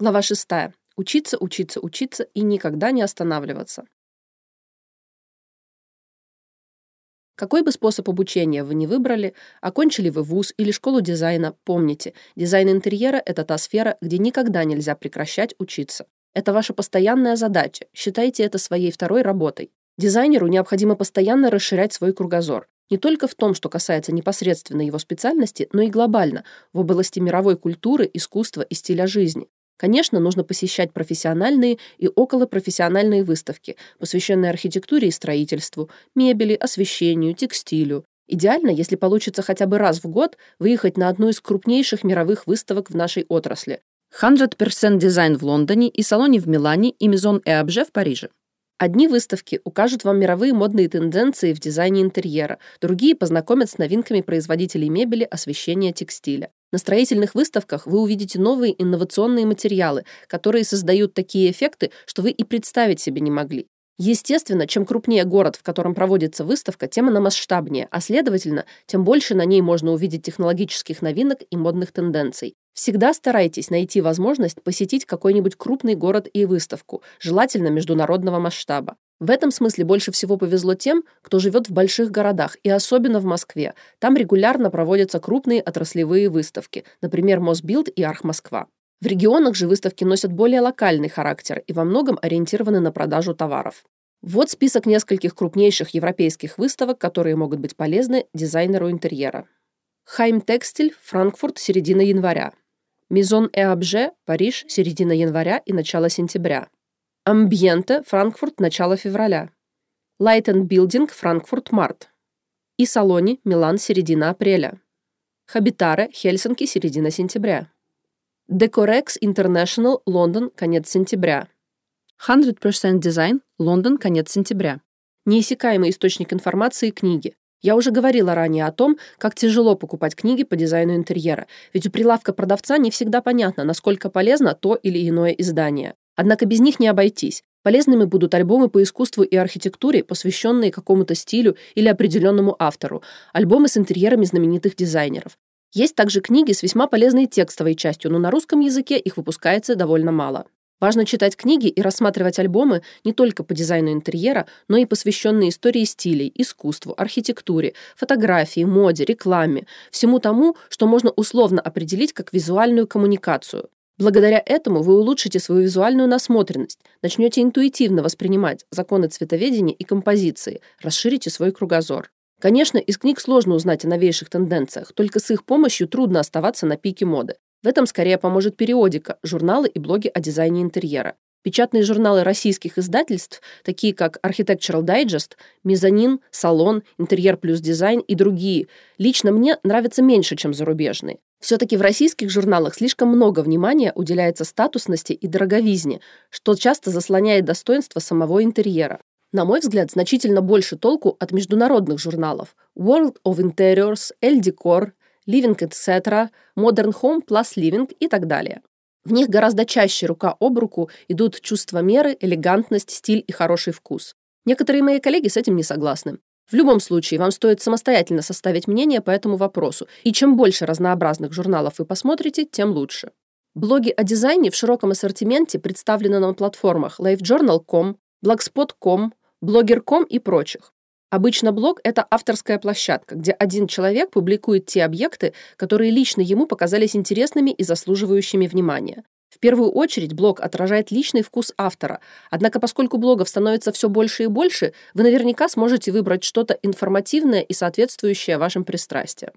Глава 6. Учиться, учиться, учиться и никогда не останавливаться. Какой бы способ обучения вы ни выбрали, окончили вы вуз или школу дизайна, помните, дизайн интерьера – это та сфера, где никогда нельзя прекращать учиться. Это ваша постоянная задача, считайте это своей второй работой. Дизайнеру необходимо постоянно расширять свой кругозор. Не только в том, что касается непосредственно его специальности, но и глобально, в области мировой культуры, искусства и стиля жизни. Конечно, нужно посещать профессиональные и околопрофессиональные выставки, посвященные архитектуре и строительству, мебели, освещению, текстилю. Идеально, если получится хотя бы раз в год выехать на одну из крупнейших мировых выставок в нашей отрасли. 100% Design в Лондоне и салоне в Милане и Maison et Objet в Париже. Одни выставки укажут вам мировые модные тенденции в дизайне интерьера, другие познакомят с новинками производителей мебели, освещения, текстиля. На строительных выставках вы увидите новые инновационные материалы, которые создают такие эффекты, что вы и представить себе не могли. Естественно, чем крупнее город, в котором проводится выставка, тем она масштабнее, а следовательно, тем больше на ней можно увидеть технологических новинок и модных тенденций. Всегда старайтесь найти возможность посетить какой-нибудь крупный город и выставку, желательно международного масштаба. В этом смысле больше всего повезло тем, кто живет в больших городах, и особенно в Москве. Там регулярно проводятся крупные отраслевые выставки, например, Мосбилд и Архмосква. В регионах же выставки носят более локальный характер и во многом ориентированы на продажу товаров. Вот список нескольких крупнейших европейских выставок, которые могут быть полезны дизайнеру интерьера. Хайм Текстиль, Франкфурт, середина января. Мизон и Обже, Париж, середина января и начало сентября. Амбиенте, Франкфурт, начало февраля. And Building, Франкфурт, март. И Салони, Милан, середина апреля. Хабитаре, Хельсинки, середина сентября. Decorex International, Лондон, конец сентября. 100% Design, Лондон, конец сентября. Неиссякаемый источник информации книги. Я уже говорила ранее о том, как тяжело покупать книги по дизайну интерьера, ведь у прилавка продавца не всегда понятно, насколько полезно то или иное издание. Однако без них не обойтись. Полезными будут альбомы по искусству и архитектуре, посвященные какому-то стилю или определенному автору, альбомы с интерьерами знаменитых дизайнеров. Есть также книги с весьма полезной текстовой частью, но на русском языке их выпускается довольно мало. Важно читать книги и рассматривать альбомы не только по дизайну интерьера, но и посвященные истории стилей, искусству, архитектуре, фотографии, моде, рекламе, всему тому, что можно условно определить как визуальную коммуникацию. Благодаря этому вы улучшите свою визуальную насмотренность, начнете интуитивно воспринимать законы цветоведения и композиции, расширите свой кругозор. Конечно, из книг сложно узнать о новейших тенденциях, только с их помощью трудно оставаться на пике моды. В этом скорее поможет периодика, журналы и блоги о дизайне интерьера. Печатные журналы российских издательств, такие как Architectural Digest, Мезонин, Салон, Интерьер плюс дизайн и другие, лично мне нравятся меньше, чем зарубежные. Все-таки в российских журналах слишком много внимания уделяется статусности и дороговизне, что часто заслоняет достоинство самого интерьера. На мой взгляд, значительно больше толку от международных журналов World of Interiors, El Decor, Living Etc., Modern Home Plus Living и так далее. В них гораздо чаще рука об руку идут чувство меры, элегантность, стиль и хороший вкус. Некоторые мои коллеги с этим не согласны. В любом случае, вам стоит самостоятельно составить мнение по этому вопросу, и чем больше разнообразных журналов вы посмотрите, тем лучше. Блоги о дизайне в широком ассортименте представлены на платформах lifejournal.com, blogspot.com, blogger.com и прочих. Обычно блог – это авторская площадка, где один человек публикует те объекты, которые лично ему показались интересными и заслуживающими внимания. В первую очередь блог отражает личный вкус автора, однако поскольку блогов становится все больше и больше, вы наверняка сможете выбрать что-то информативное и соответствующее вашим пристрастиям.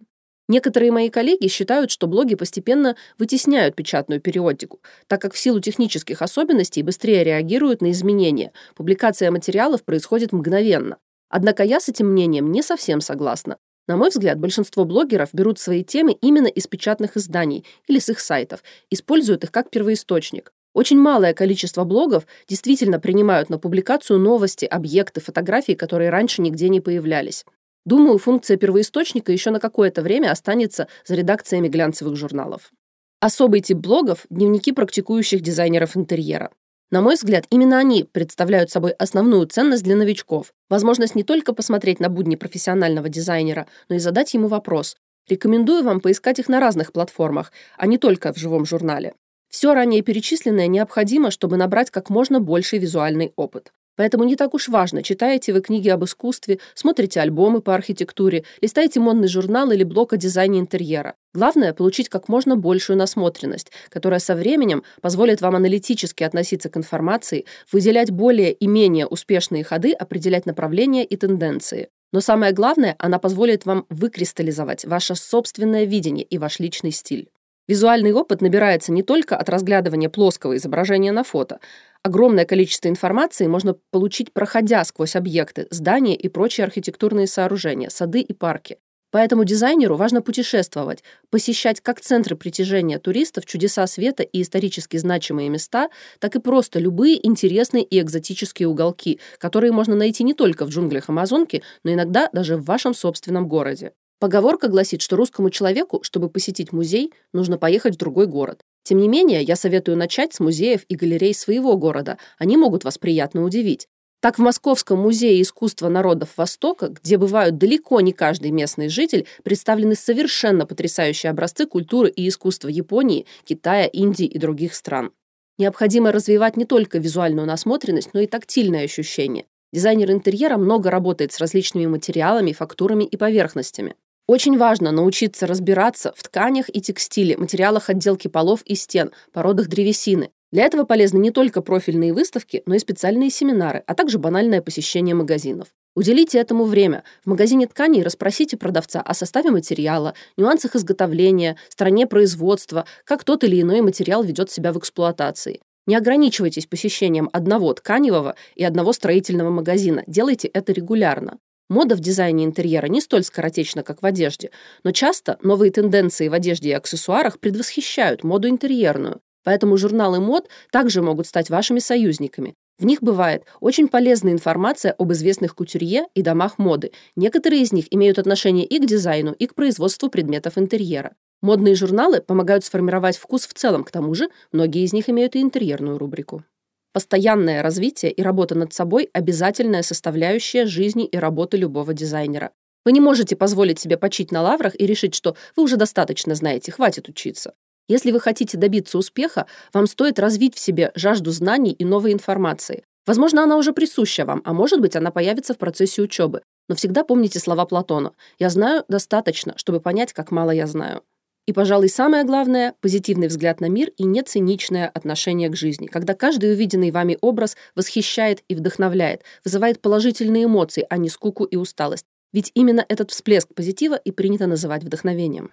Некоторые мои коллеги считают, что блоги постепенно вытесняют печатную периодику, так как в силу технических особенностей быстрее реагируют на изменения, публикация материалов происходит мгновенно. Однако я с этим мнением не совсем согласна. На мой взгляд, большинство блогеров берут свои темы именно из печатных изданий или с их сайтов, используют их как первоисточник. Очень малое количество блогов действительно принимают на публикацию новости, объекты, фотографии, которые раньше нигде не появлялись. Думаю, функция первоисточника еще на какое-то время останется за редакциями глянцевых журналов. Особый тип блогов – дневники практикующих дизайнеров интерьера. На мой взгляд, именно они представляют собой основную ценность для новичков. Возможность не только посмотреть на будни профессионального дизайнера, но и задать ему вопрос. Рекомендую вам поискать их на разных платформах, а не только в живом журнале. Все ранее перечисленное необходимо, чтобы набрать как можно больший визуальный опыт. Поэтому не так уж важно, читаете вы книги об искусстве, смотрите альбомы по архитектуре, листаете модный журнал или блог о дизайне интерьера. Главное – получить как можно большую насмотренность, которая со временем позволит вам аналитически относиться к информации, выделять более и менее успешные ходы, определять направления и тенденции. Но самое главное, она позволит вам выкристаллизовать ваше собственное видение и ваш личный стиль. Визуальный опыт набирается не только от разглядывания плоского изображения на фото. Огромное количество информации можно получить, проходя сквозь объекты, здания и прочие архитектурные сооружения, сады и парки. Поэтому дизайнеру важно путешествовать, посещать как центры притяжения туристов, чудеса света и исторически значимые места, так и просто любые интересные и экзотические уголки, которые можно найти не только в джунглях Амазонки, но иногда даже в вашем собственном городе. Поговорка гласит, что русскому человеку, чтобы посетить музей, нужно поехать в другой город. Тем не менее, я советую начать с музеев и галерей своего города. Они могут вас приятно удивить. Так в Московском музее искусства народов Востока, где бывают далеко не каждый местный житель, представлены совершенно потрясающие образцы культуры и искусства Японии, Китая, Индии и других стран. Необходимо развивать не только визуальную насмотренность, но и тактильное ощущение. Дизайнер интерьера много работает с различными материалами, фактурами и поверхностями. Очень важно научиться разбираться в тканях и текстиле, материалах отделки полов и стен, породах древесины. Для этого полезны не только профильные выставки, но и специальные семинары, а также банальное посещение магазинов. Уделите этому время. В магазине тканей расспросите продавца о составе материала, нюансах изготовления, стране производства, как тот или иной материал ведет себя в эксплуатации. Не ограничивайтесь посещением одного тканевого и одного строительного магазина. Делайте это регулярно. Мода в дизайне интерьера не столь скоротечна, как в одежде, но часто новые тенденции в одежде и аксессуарах предвосхищают моду интерьерную. Поэтому журналы мод также могут стать вашими союзниками. В них бывает очень полезная информация об известных кутюрье и домах моды. Некоторые из них имеют отношение и к дизайну, и к производству предметов интерьера. Модные журналы помогают сформировать вкус в целом, к тому же многие из них имеют и интерьерную рубрику. Постоянное развитие и работа над собой – обязательная составляющая жизни и работы любого дизайнера. Вы не можете позволить себе почить на лаврах и решить, что вы уже достаточно знаете, хватит учиться. Если вы хотите добиться успеха, вам стоит развить в себе жажду знаний и новой информации. Возможно, она уже присуща вам, а может быть, она появится в процессе учебы. Но всегда помните слова Платона «Я знаю достаточно, чтобы понять, как мало я знаю». И, пожалуй, самое главное – позитивный взгляд на мир и нециничное отношение к жизни, когда каждый увиденный вами образ восхищает и вдохновляет, вызывает положительные эмоции, а не скуку и усталость. Ведь именно этот всплеск позитива и принято называть вдохновением.